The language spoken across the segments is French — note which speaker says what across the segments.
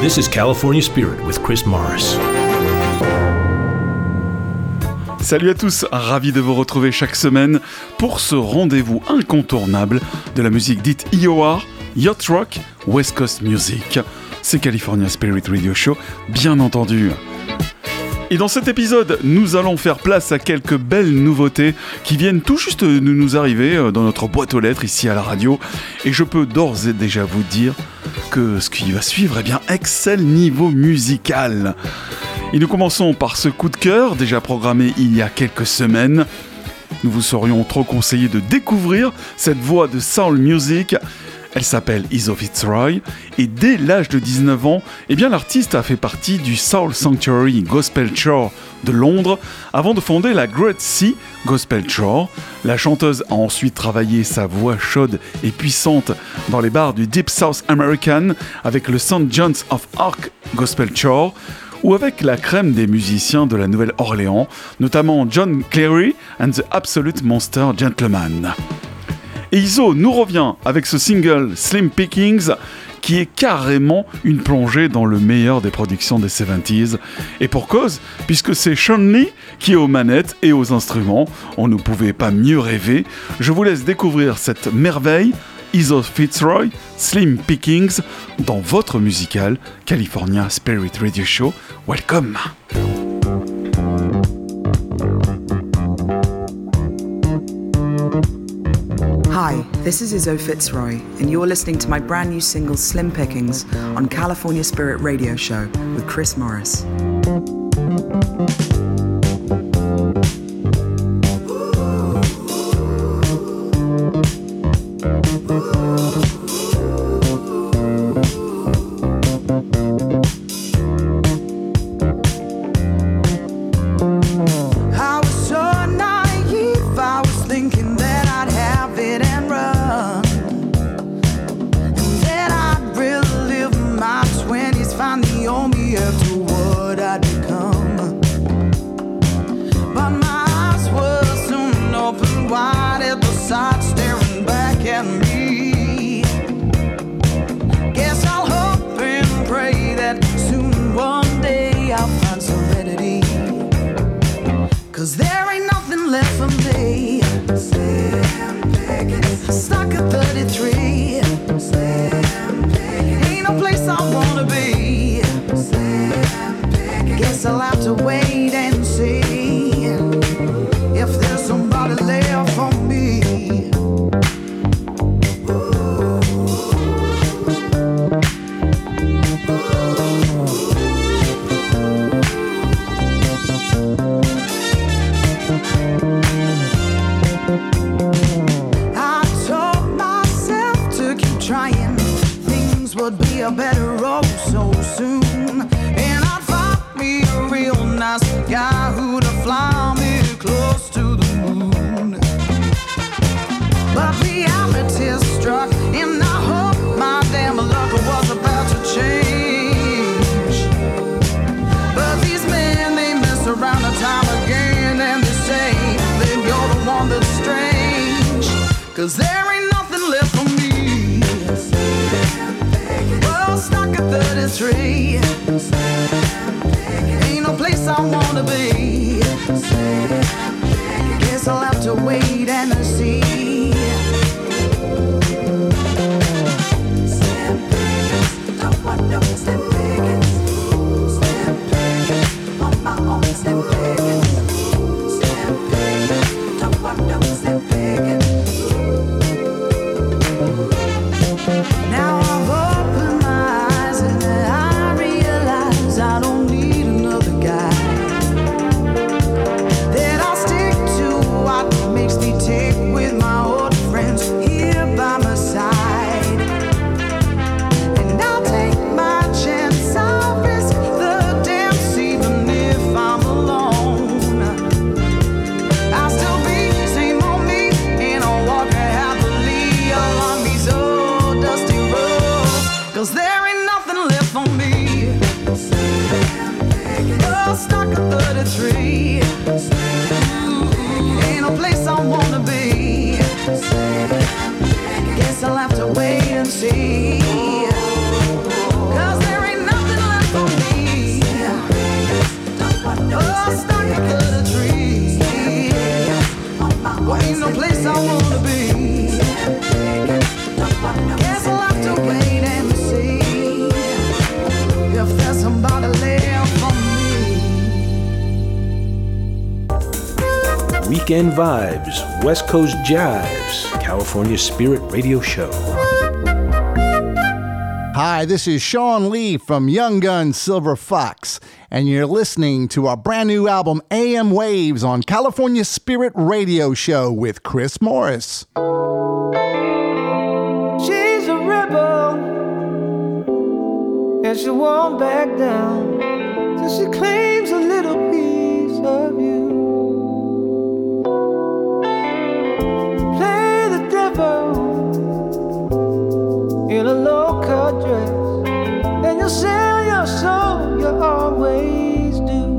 Speaker 1: This is California Spirit with Chris Morris.
Speaker 2: Salut à tous, ravi de vous retrouver chaque semaine pour ce rendez-vous incontournable de la musique dite IOR, Yacht Rock, West Coast Music. C'est California Spirit Radio Show, bien entendu. Et dans cet épisode, nous allons faire place à quelques belles nouveautés qui viennent tout juste de nous arriver euh, dans notre boîte aux lettres ici à la radio. Et je peux d'ores et déjà vous dire que ce qui va suivre, est bien, excelle niveau musical. Et nous commençons par ce coup de cœur, déjà programmé il y a quelques semaines. Nous vous serions trop conseillé de découvrir cette voix de soul music elle s'appelle Iso Fitzroy et dès l'âge de 19 ans, eh bien l'artiste a fait partie du Soul Sanctuary Gospel Choir de Londres avant de fonder la Great Sea Gospel Choir. La chanteuse a ensuite travaillé sa voix chaude et puissante dans les bars du Deep South American avec le St. John's of Arc Gospel Choir ou avec la crème des musiciens de la Nouvelle-Orléans, notamment John Cleary and the Absolute Monster Gentleman. Et Iso nous revient avec ce single Slim Pickings qui est carrément une plongée dans le meilleur des productions des 70s. Et pour cause, puisque c'est Sean Lee qui est aux manettes et aux instruments, on ne pouvait pas mieux rêver. Je vous laisse découvrir cette merveille, Iso Fitzroy, Slim Pickings, dans votre musical California Spirit Radio Show. Welcome!
Speaker 3: Hi, this is Izzo Fitzroy, and you're listening to my brand new single Slim Pickings on California Spirit Radio Show with Chris Morris.
Speaker 4: With my old friends
Speaker 5: weekend vibes, West Coast jives, California Spirit Radio Show.
Speaker 4: Hi, this is Sean Lee from Young Gun Silver Fox, and you're listening to our brand new album AM Waves on California Spirit Radio Show with Chris Morris.
Speaker 6: She's a rebel, and she won't back down till she claims a little piece of you. Dress, and you'll sell your soul, you always do.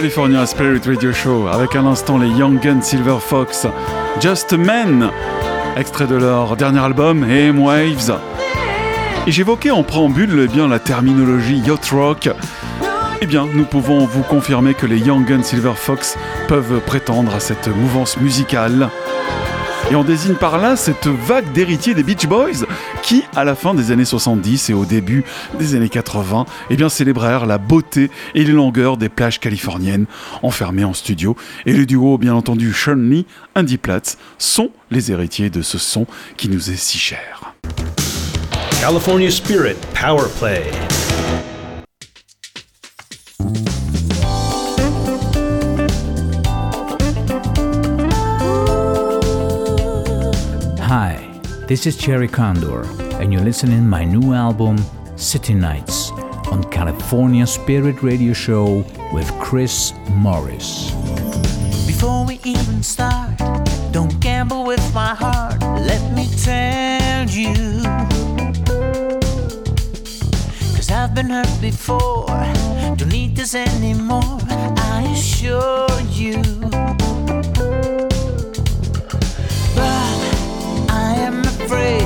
Speaker 2: California Spirit Radio Show avec à l'instant les Young Gun Silver Fox, Just Men, extrait de leur dernier album AM Waves. Et j'évoquais en préambule eh bien, la terminologie yacht rock. Eh bien, nous pouvons vous confirmer que les Young Gun Silver Fox peuvent prétendre à cette mouvance musicale. Et on désigne par là cette vague d'héritiers des Beach Boys qui, à la fin des années 70 et au début des années 80, eh bien, célébrèrent la beauté et les longueurs des plages californiennes enfermées en studio. Et le duo, bien entendu, Sean Lee, Andy Platz, sont les héritiers de ce son qui nous est si cher.
Speaker 5: California Spirit Power.
Speaker 7: This is Cherry Condor, and you're listening to my new album, City Nights, on California Spirit Radio Show with Chris Morris.
Speaker 8: Before we even start, don't gamble with my heart. Let me tell you. Cause I've been hurt before. Don't need this anymore. I assure you. Afraid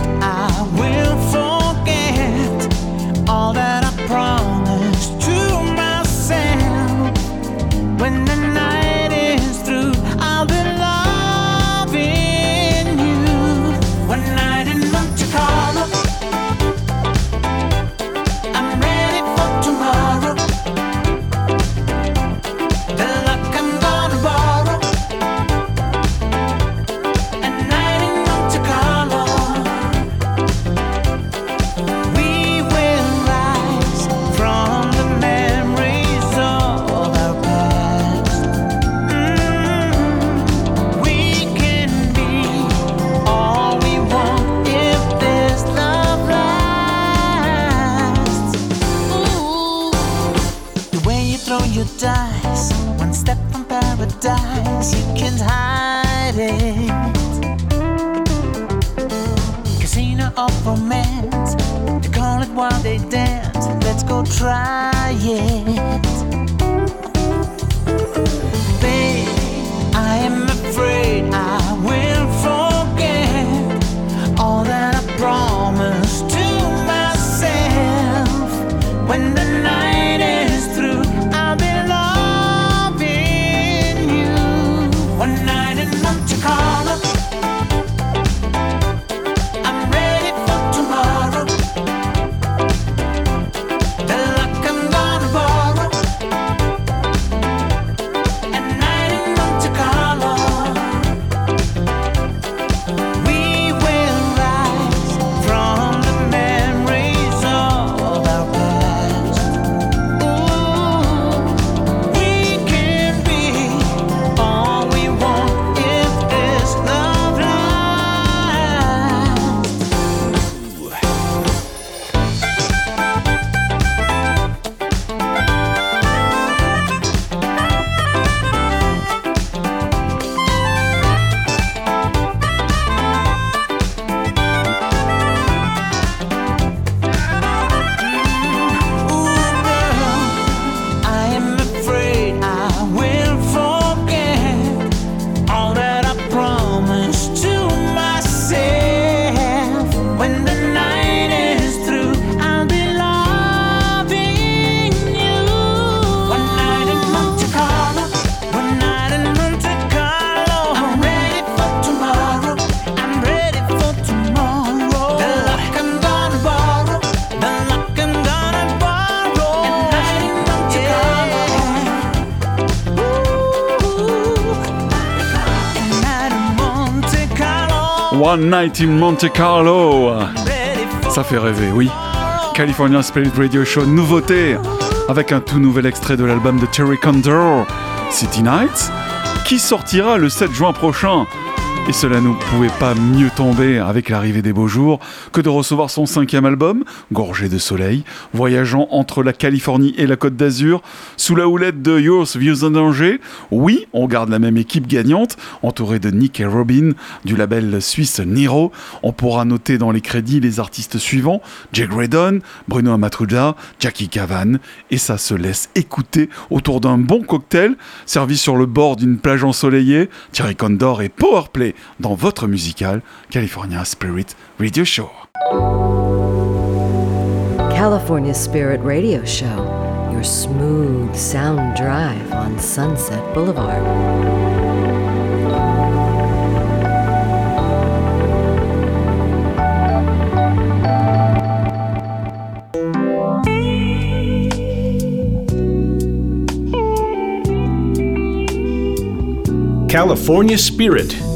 Speaker 8: One Night in Monte Carlo.
Speaker 2: Ça fait rêver, oui. California Spirit Radio Show, nouveauté, avec un tout nouvel extrait de l'album de Terry Condor, City Nights, qui sortira le 7 juin prochain. Et cela ne pouvait pas mieux tomber avec l'arrivée des beaux jours que de recevoir son cinquième album, Gorgé de soleil, voyageant entre la Californie et la Côte d'Azur, sous la houlette de Yours Views en danger. Oui, on garde la même équipe gagnante, entourée de Nick et Robin, du label suisse Niro. On pourra noter dans les crédits les artistes suivants, Jay Graydon, Bruno Amatruda, Jackie Cavan, et ça se laisse écouter autour d'un bon cocktail, servi sur le bord d'une plage ensoleillée, Thierry Condor et Powerplay dans votre musical California Spirit Radio Show.
Speaker 9: California Spirit Radio Show, your smooth sound drive on Sunset Boulevard.
Speaker 10: California Spirit.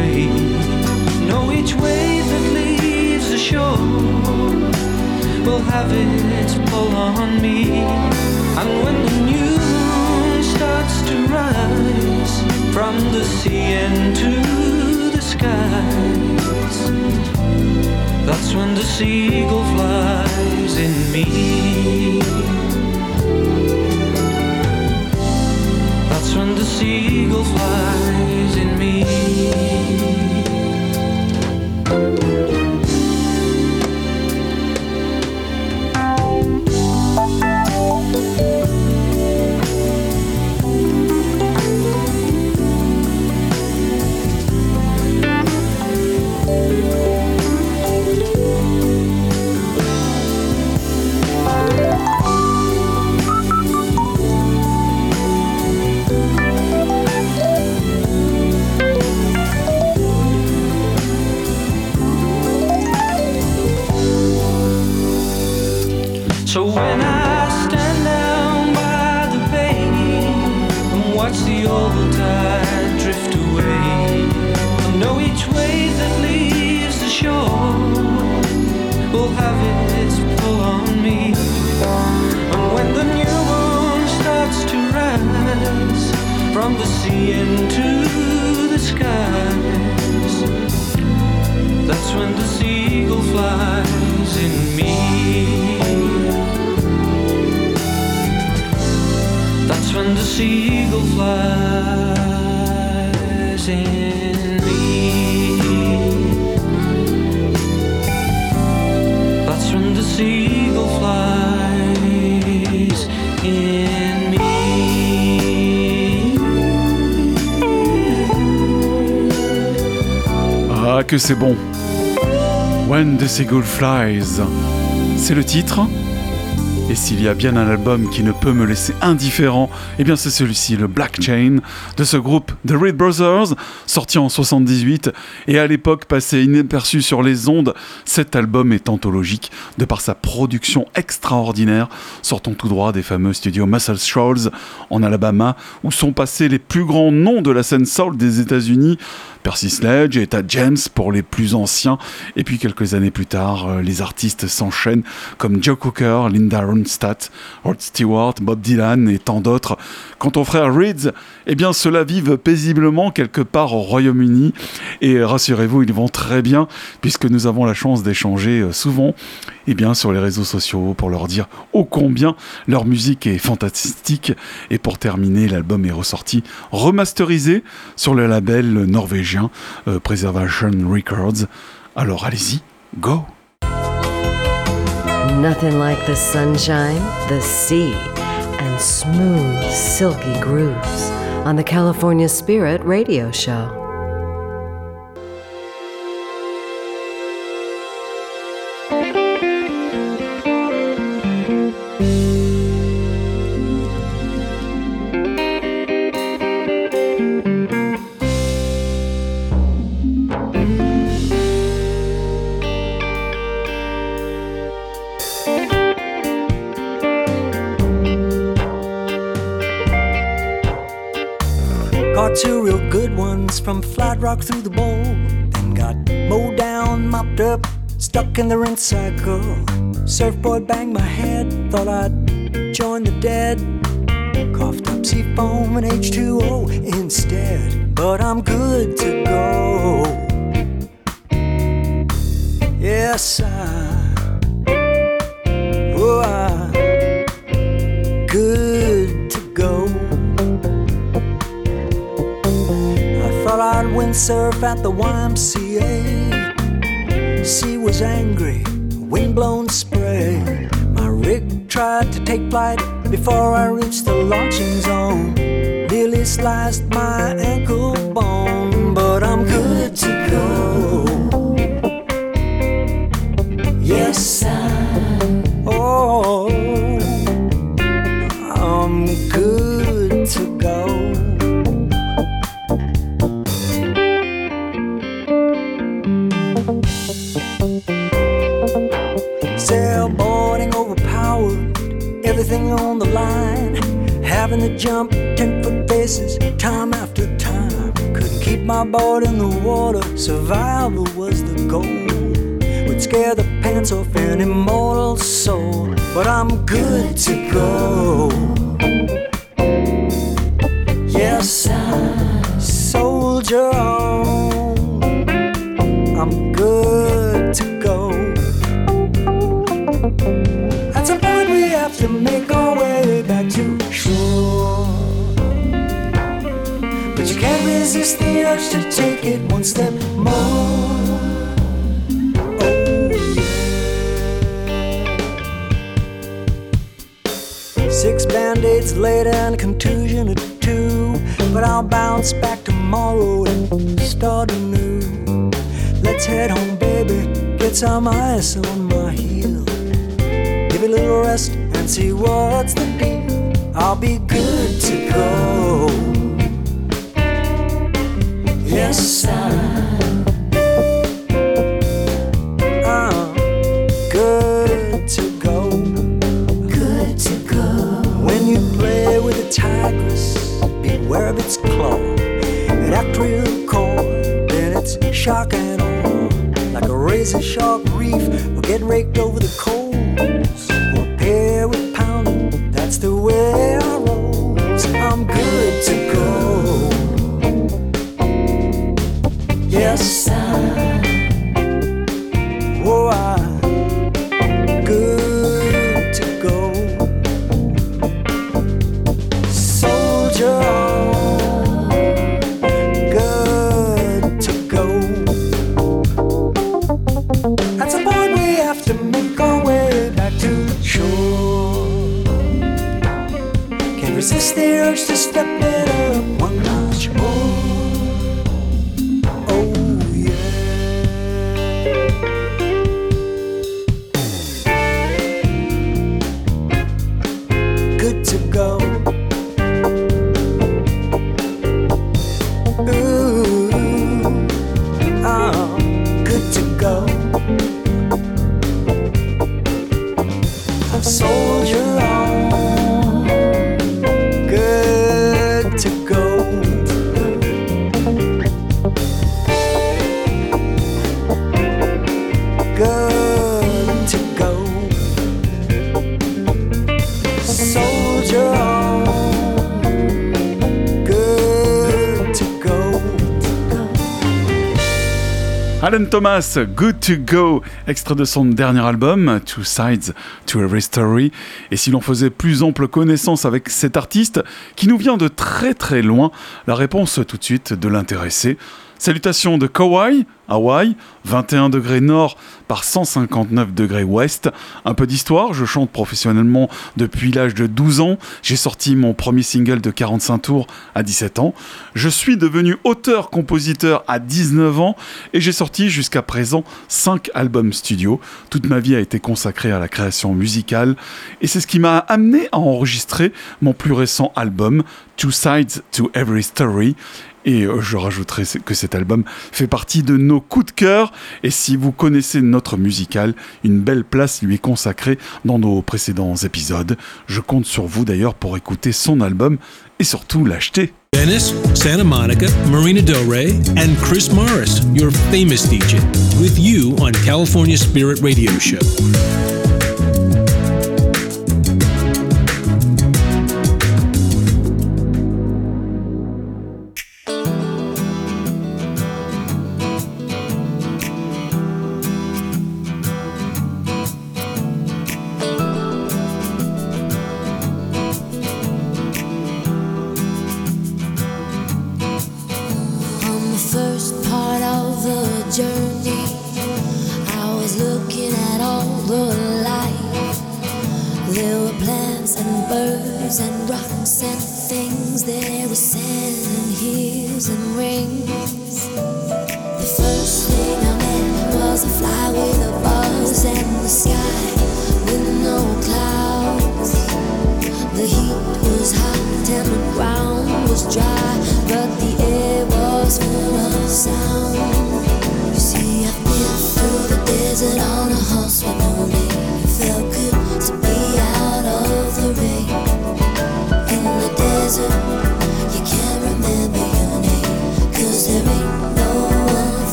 Speaker 11: Drift know each wave that leaves the shore will have its pull on me.
Speaker 10: And when the new moon starts to rise from the sea into the skies, that's when the seagull flies in me. Seagull flies in me. Sea into the skies, that's when the seagull flies in me. That's when the seagull flies in me. That's when the seagull flies in
Speaker 2: que c'est bon. When the Seagull Flies. C'est le titre. Et s'il y a bien un album qui ne peut me laisser indifférent, eh bien c'est celui-ci, le Black Chain, de ce groupe The Reed Brothers, sorti en 78 et à l'époque passé inaperçu sur les ondes. Cet album est anthologique de par sa production extraordinaire, sortant tout droit des fameux studios Muscle Shoals en Alabama, où sont passés les plus grands noms de la scène soul des États-Unis. Percy Sledge et Etta James pour les plus anciens. Et puis quelques années plus tard, euh, les artistes s'enchaînent comme Joe Cooker, Linda Ronstadt, Rod Stewart, Bob Dylan et tant d'autres. Quant aux frères Reeds, eh bien ceux-là vivent paisiblement quelque part au Royaume-Uni. Et rassurez-vous, ils vont très bien puisque nous avons la chance d'échanger euh, souvent eh bien, sur les réseaux sociaux pour leur dire ô combien leur musique est fantastique. Et pour terminer, l'album est ressorti remasterisé sur le label norvégien euh, Preservation Records. Alors allez-y, go!
Speaker 9: Nothing like the sunshine, the sea, and smooth, silky grooves on the California Spirit Radio Show.
Speaker 12: From Flat Rock through the bowl. Then got mowed down, mopped up, stuck in the rinse cycle. Surfboard banged my head, thought I'd join the dead. Coughed up sea foam and H2O instead. But I'm good to go. Yes, I. at the YMCA. Sea was angry, windblown spray. My rig tried to take flight before I reached the launching zone. Nearly sliced my ankle bone, but I'm good to go. To jump 10 foot faces time after time. Couldn't keep my board in the water, survival was the goal. Would scare the pants off an immortal soul, but I'm good to go. Shock and all. Like a razor sharp reef, we're get raked over the
Speaker 2: coast. Thomas, Good to Go, extrait de son dernier album, Two Sides to Every Story. Et si l'on faisait plus ample connaissance avec cet artiste, qui nous vient de très très loin, la réponse tout de suite de l'intéressé. Salutations de Kauai, Hawaï, 21 degrés nord par 159 degrés ouest. Un peu d'histoire, je chante professionnellement depuis l'âge de 12 ans. J'ai sorti mon premier single de 45 tours à 17 ans. Je suis devenu auteur-compositeur à 19 ans et j'ai sorti jusqu'à présent 5 albums studio. Toute ma vie a été consacrée à la création musicale et c'est ce qui m'a amené à enregistrer mon plus récent album, Two Sides to Every Story. Et euh, je rajouterai que cet album fait partie de nos coups de cœur. Et si vous connaissez notre musical, une belle place lui est consacrée dans nos précédents épisodes. Je compte sur vous d'ailleurs pour écouter son album et surtout l'acheter.
Speaker 1: Venice, Santa Monica, Marina Del Rey, and Chris Morris, your famous DJ, with you on California Spirit Radio Show.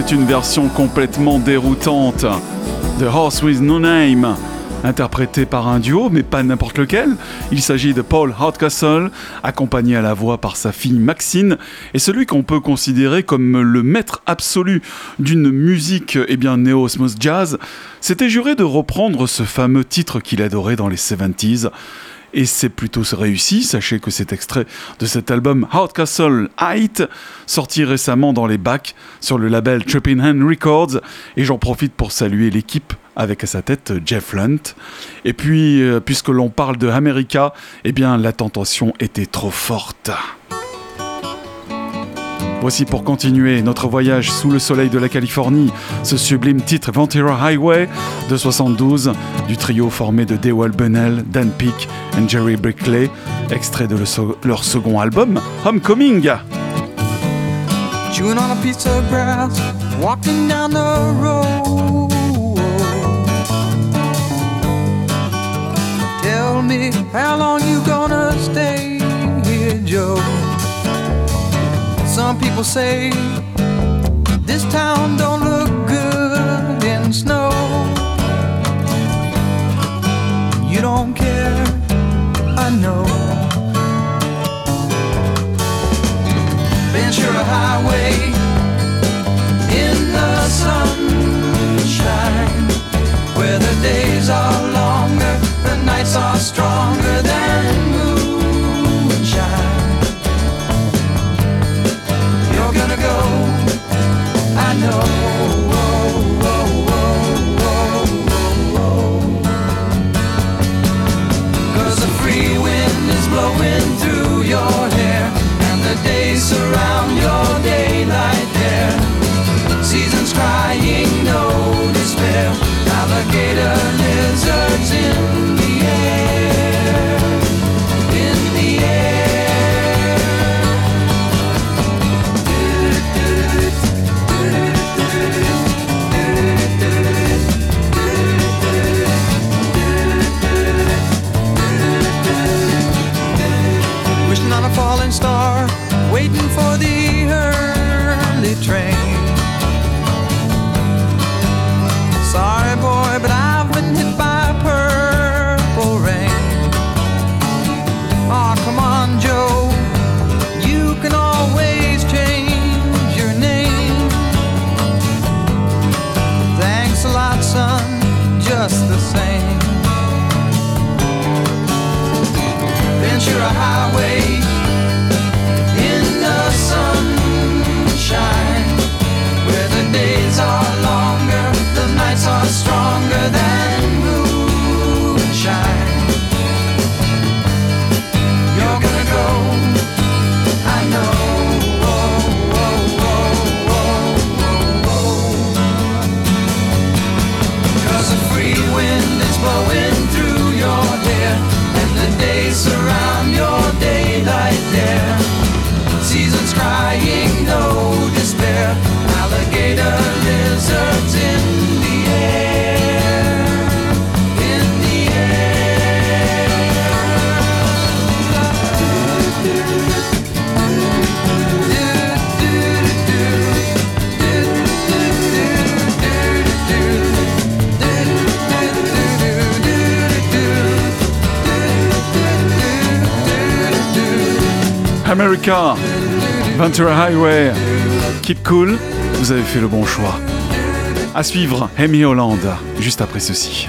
Speaker 2: C'est une version complètement déroutante de Horse with No Name, interprétée par un duo, mais pas n'importe lequel. Il s'agit de Paul Hardcastle, accompagné à la voix par sa fille Maxine, et celui qu'on peut considérer comme le maître absolu d'une musique eh néo-smooth jazz, s'était juré de reprendre ce fameux titre qu'il adorait dans les 70s. Et c'est plutôt réussi, sachez que c'est extrait de cet album Hardcastle Height, sorti récemment dans les bacs sur le label Trippin' Hand Records, et j'en profite pour saluer l'équipe avec à sa tête Jeff Lunt. Et puis, euh, puisque l'on parle de America, eh bien la tentation était trop forte. Voici pour continuer notre voyage sous le soleil de la Californie, ce sublime titre Ventura Highway de 72 du trio formé de Dewell Bunnell, Dan Peake et Jerry Brickley, extrait de leur second album, Homecoming.
Speaker 13: Tell me how long you gonna stay here, Joe? Some people say this town don't look good in snow. You don't care, I know. Ventura Highway in the sunshine, where the days are longer, the nights are stronger
Speaker 2: America, Ventura Highway, Keep Cool, vous avez fait le bon choix. À suivre, Amy Holland, juste après ceci.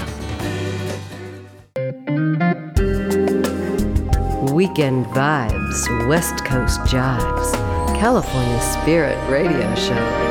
Speaker 14: Weekend Vibes, West Coast Jives, California Spirit Radio Show.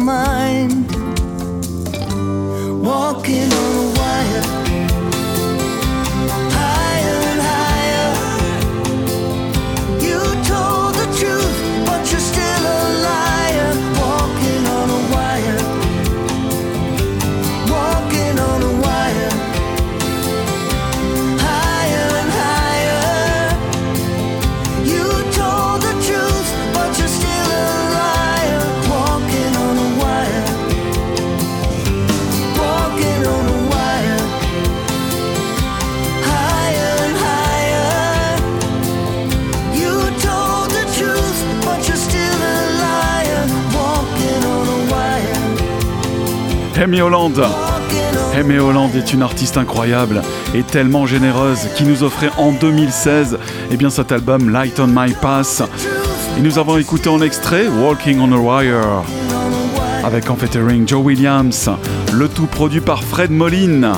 Speaker 15: My.
Speaker 2: Amy Holland. Amy Holland est une artiste incroyable et tellement généreuse qui nous offrait en 2016 eh cet album Light on My Pass. Et nous avons écouté en extrait Walking on a Wire avec en Joe Williams, le tout produit par Fred Moline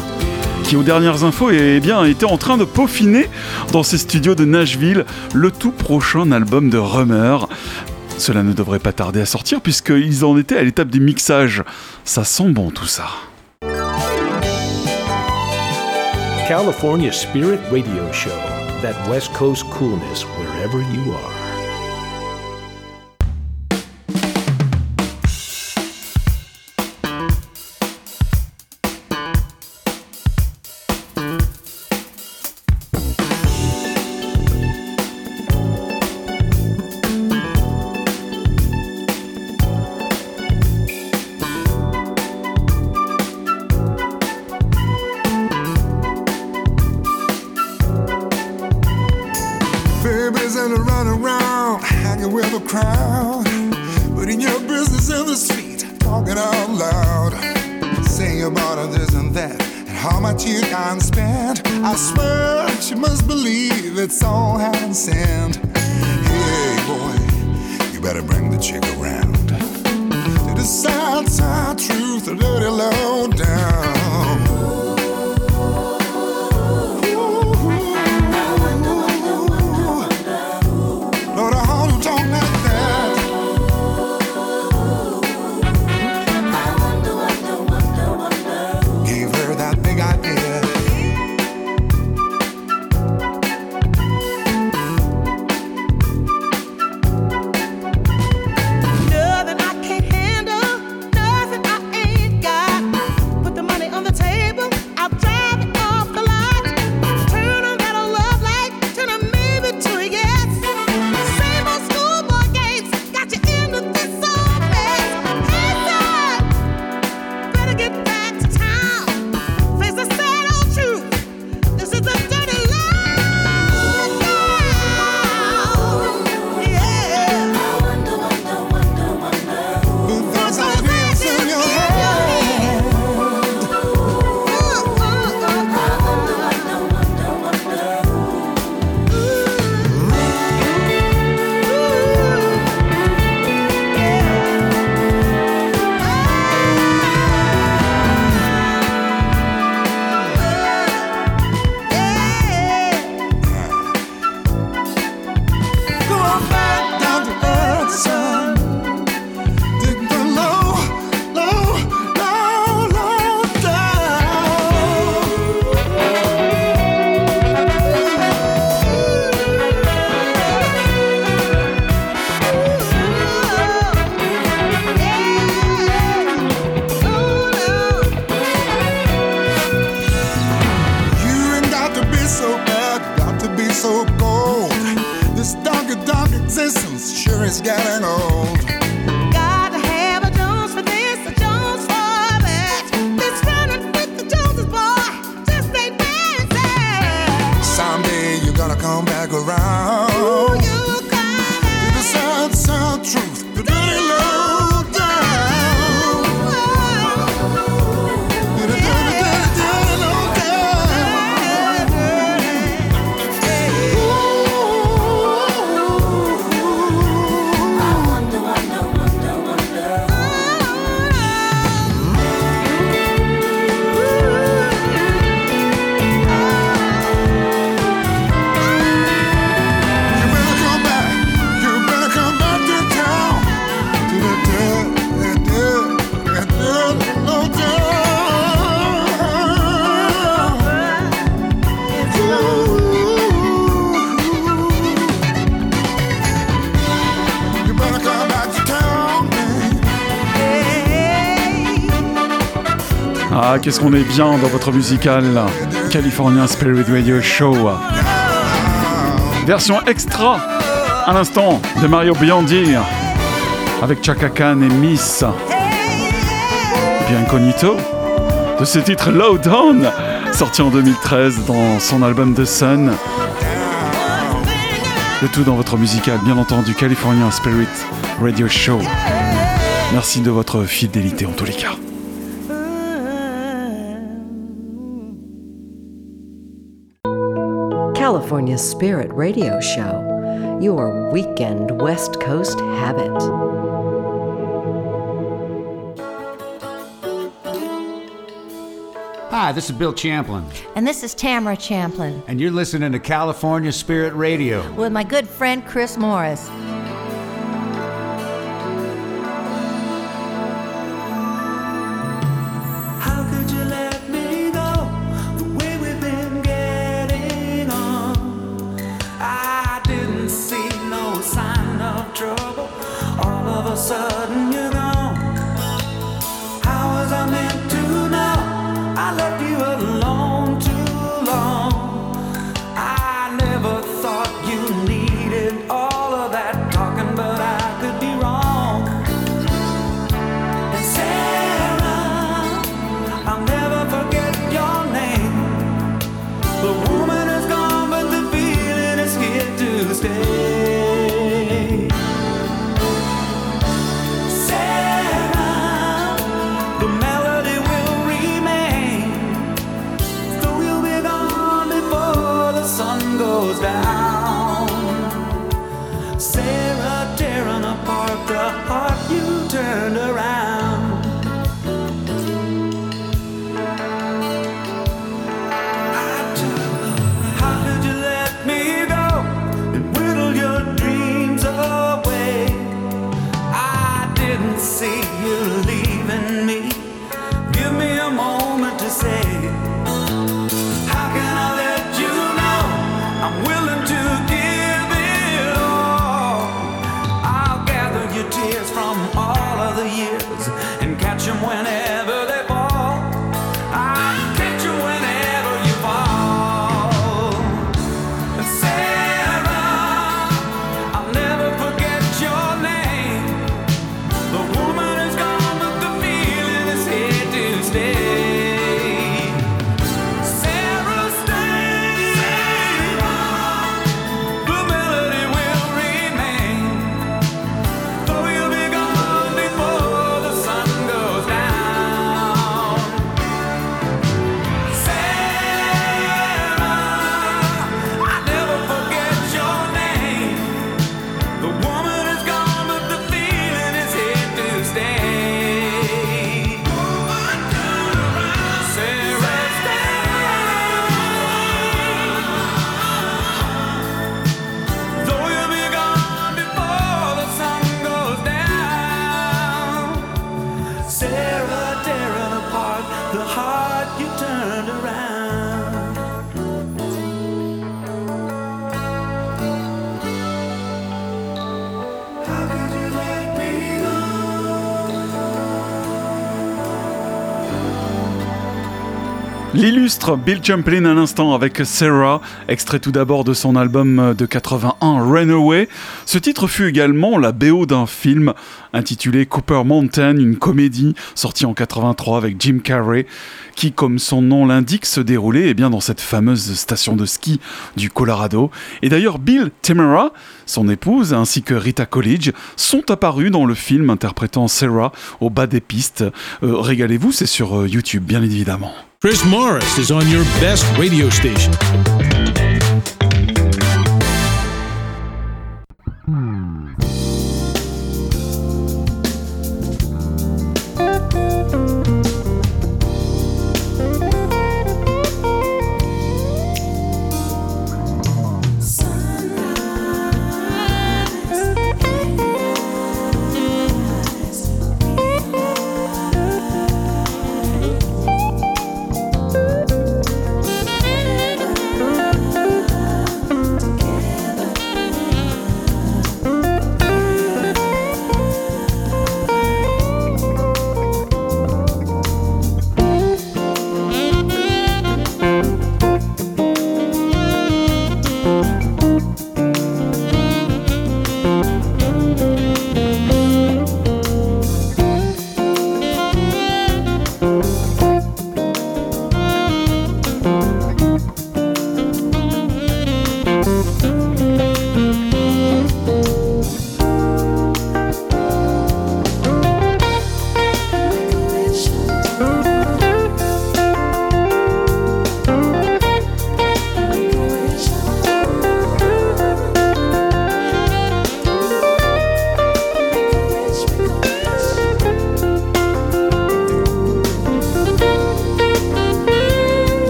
Speaker 2: qui aux dernières infos eh était en train de peaufiner dans ses studios de Nashville le tout prochain album de Rummer. Cela ne devrait pas tarder à sortir puisqu'ils en étaient à l'étape du mixage. Ça sent bon tout ça.
Speaker 1: California Spirit Radio Show. That West Coast coolness wherever you are.
Speaker 2: Qu'est-ce qu'on est bien dans votre musical California Spirit Radio Show. Version extra à l'instant de Mario Biondi avec Chaka Khan et Miss. Bien incognito de ce titre Low Down, sorti en 2013 dans son album The Sun. Le tout dans votre musical, bien entendu, California Spirit Radio Show. Merci de votre fidélité en tous les cas.
Speaker 9: California Spirit Radio Show, your weekend West Coast habit.
Speaker 16: Hi, this is Bill Champlin,
Speaker 10: And this is Tamara Champlin
Speaker 16: and you're listening to California Spirit Radio.
Speaker 10: with my good friend Chris Morris.
Speaker 2: L'illustre Bill Champlin à l'instant avec Sarah, extrait tout d'abord de son album de 81 Runaway. Ce titre fut également la BO d'un film intitulé Cooper Mountain, une comédie sortie en 83 avec Jim Carrey, qui, comme son nom l'indique, se déroulait eh bien, dans cette fameuse station de ski du Colorado. Et d'ailleurs, Bill Tamara, son épouse, ainsi que Rita Coolidge, sont apparus dans le film interprétant Sarah au bas des pistes. Euh, Régalez-vous, c'est sur euh, YouTube, bien évidemment.
Speaker 1: Chris Morris is on your best radio station.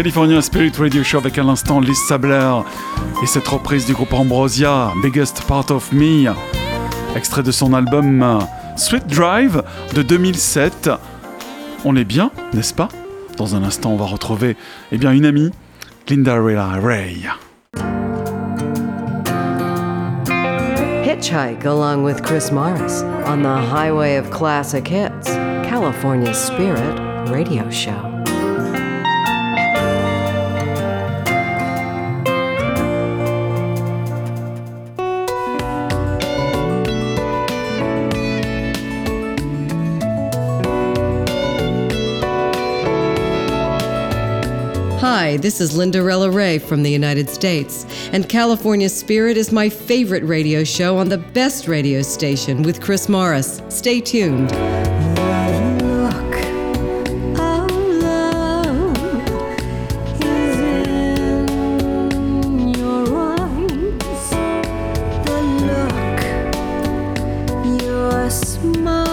Speaker 2: California Spirit Radio Show avec à l'instant Liz Sabler et cette reprise du groupe Ambrosia, Biggest Part of Me, extrait de son album Sweet Drive de 2007. On est bien, n'est-ce pas? Dans un instant, on va retrouver eh bien, une amie, Linda Ray.
Speaker 17: Hitchhike along with Chris Morris on the highway of classic hits, California Spirit Radio Show.
Speaker 9: Hi, this is Linda Rella Ray from the United States, and California Spirit is my favorite radio show on the best radio station with Chris Morris. Stay tuned.
Speaker 14: Smile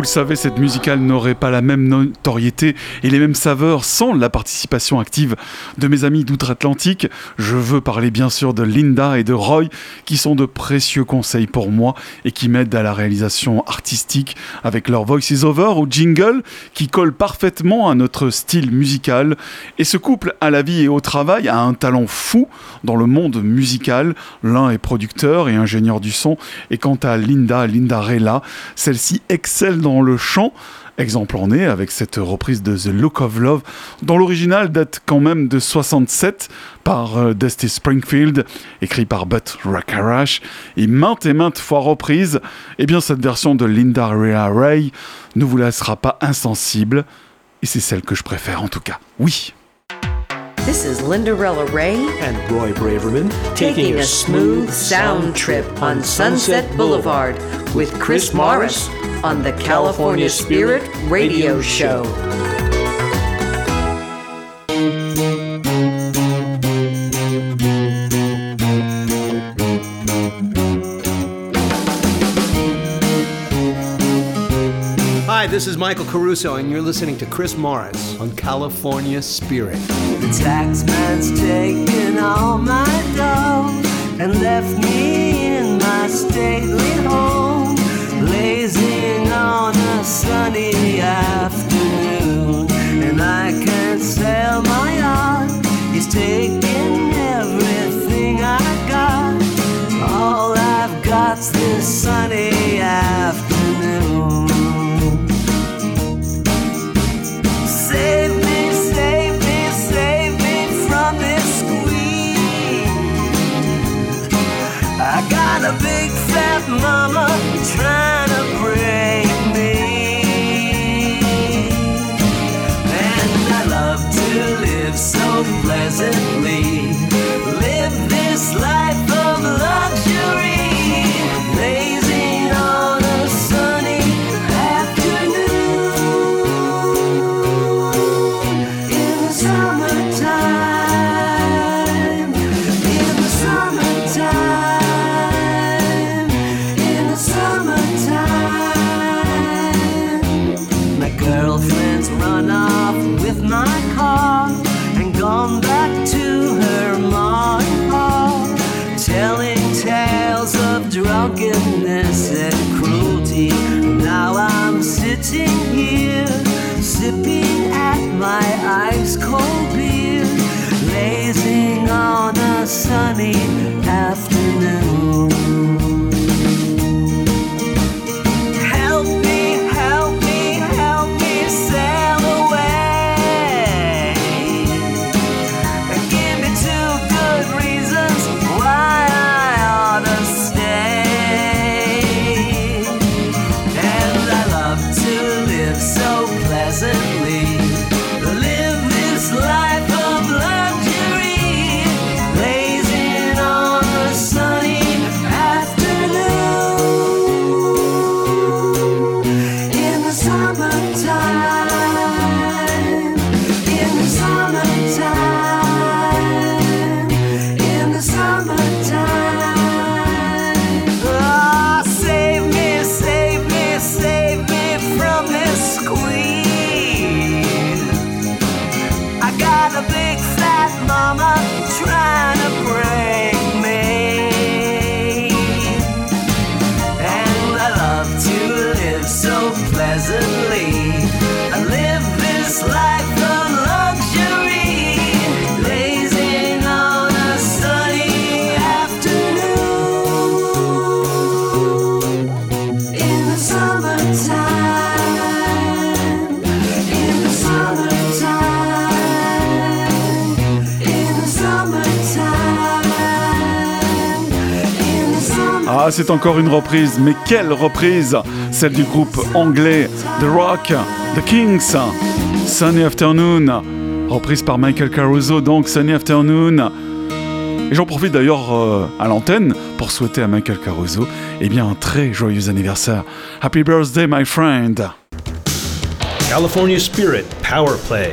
Speaker 2: vous le savez, cette musicale n'aurait pas la même notoriété et les mêmes saveurs sans la participation active de mes amis d'outre-Atlantique. Je veux parler bien sûr de Linda et de Roy, qui sont de précieux conseils pour moi et qui m'aident à la réalisation artistique avec leur voices over ou jingle qui collent parfaitement à notre style musical. Et ce couple à la vie et au travail a un talent fou dans le monde musical. L'un est producteur et ingénieur du son, et quant à Linda, Linda Rella, celle-ci excelle dans le chant. Exemple en est avec cette reprise de The Look of Love, dont l'original date quand même de 67 par euh, Dusty Springfield, écrit par Butt Rakarash, et maintes et maintes fois reprise. Et bien cette version de Linda Rhea Ray ne vous laissera pas insensible, et c'est celle que je préfère en tout cas. Oui.
Speaker 9: This is Lindarella Ray
Speaker 5: and Roy Braverman
Speaker 9: taking a smooth sound trip on Sunset Boulevard with Chris Morris on the California Spirit Radio Show.
Speaker 5: Hi, this is Michael Caruso, and you're listening to Chris Morris on California Spirit.
Speaker 14: The tax man's taken all my dough and left me in my stately home, blazing on a sunny afternoon. And I can't sell my yacht, he's taken everything I got. All I've got's this sunny afternoon. Big fat mama trying to break me. And I love to live so pleasantly. Ah,
Speaker 2: c'est encore une reprise, mais quelle reprise Celle du groupe anglais The Rock, The Kings, Sunny Afternoon, reprise par Michael Caruso, donc Sunny Afternoon. Et j'en profite d'ailleurs euh, à l'antenne pour souhaiter à Michael Caruso eh bien, un très joyeux anniversaire. Happy birthday, my friend!
Speaker 1: California Spirit Power Play.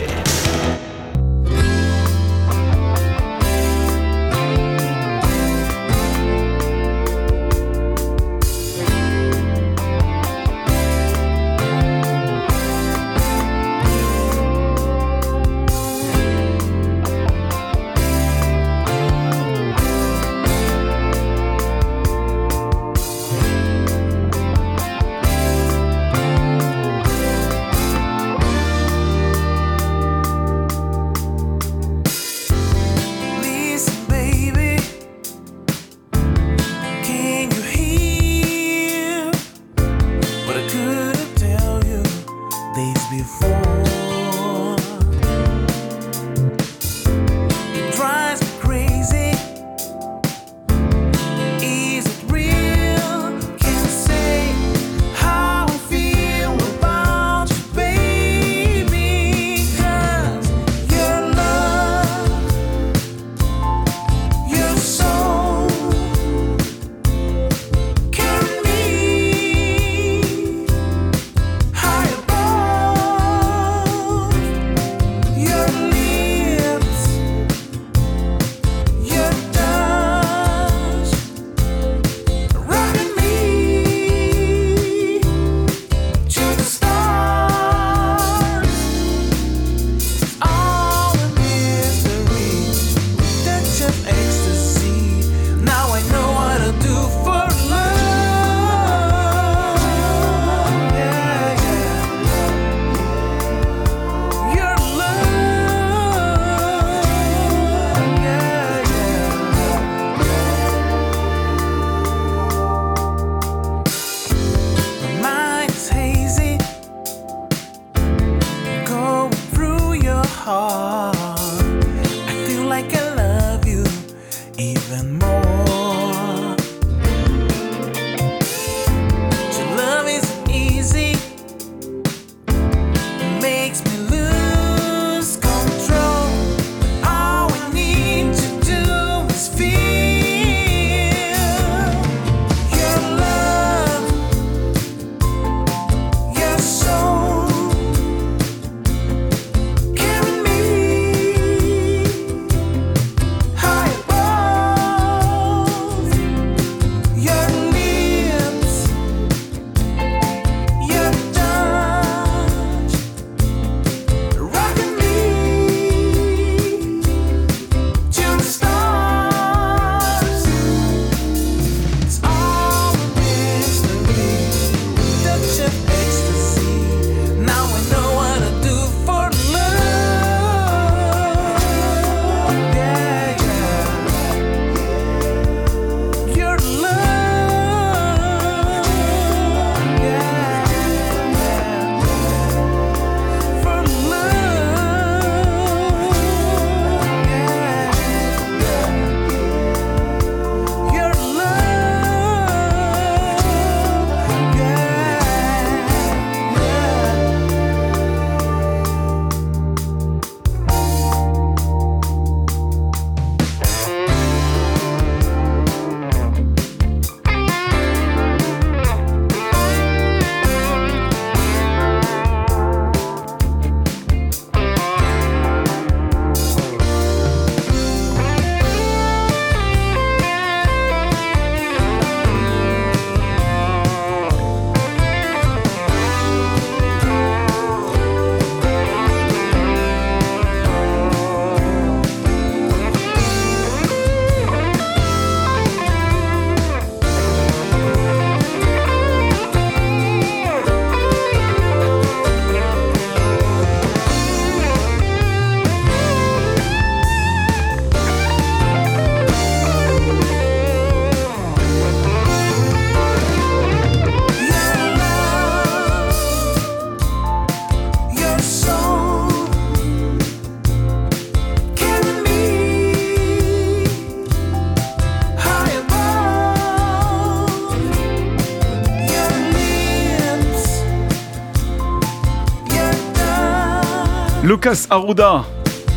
Speaker 2: Lucas Arruda,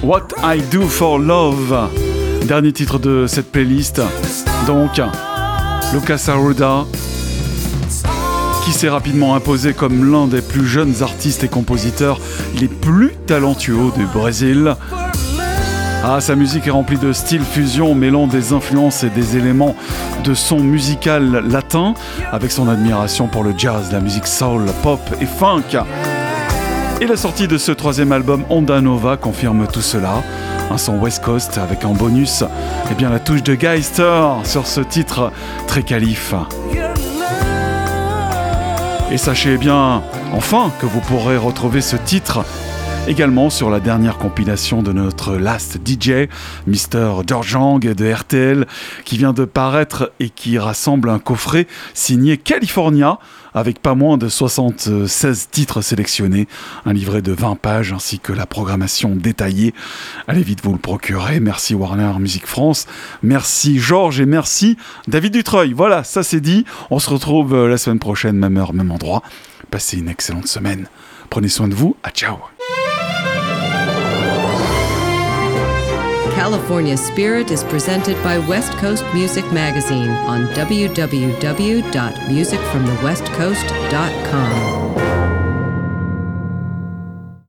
Speaker 2: What I Do for Love. Dernier titre de cette playlist. Donc, Lucas Arruda, qui s'est rapidement imposé comme l'un des plus jeunes artistes et compositeurs les plus talentueux du Brésil. Ah, sa musique est remplie de styles fusion mêlant des influences et des éléments de son musical latin, avec son admiration pour le jazz, la musique soul, pop et funk. Et la sortie de ce troisième album Onda Nova confirme tout cela. Un son West Coast avec en bonus eh bien, la touche de Geister sur ce titre très qualif. Et sachez bien, enfin, que vous pourrez retrouver ce titre également sur la dernière compilation de notre last DJ, Mr. Dorjang de RTL, qui vient de paraître et qui rassemble un coffret signé California avec pas moins de 76 titres sélectionnés, un livret de 20 pages ainsi que la programmation détaillée. Allez vite vous le procurer. Merci Warner Music France, merci Georges et merci David Dutreuil. Voilà, ça c'est dit. On se retrouve euh, la semaine prochaine, même heure, même endroit. Passez une excellente semaine. Prenez soin de vous. À ciao.
Speaker 18: California Spirit is presented by West Coast Music Magazine on www.musicfromthewestcoast.com.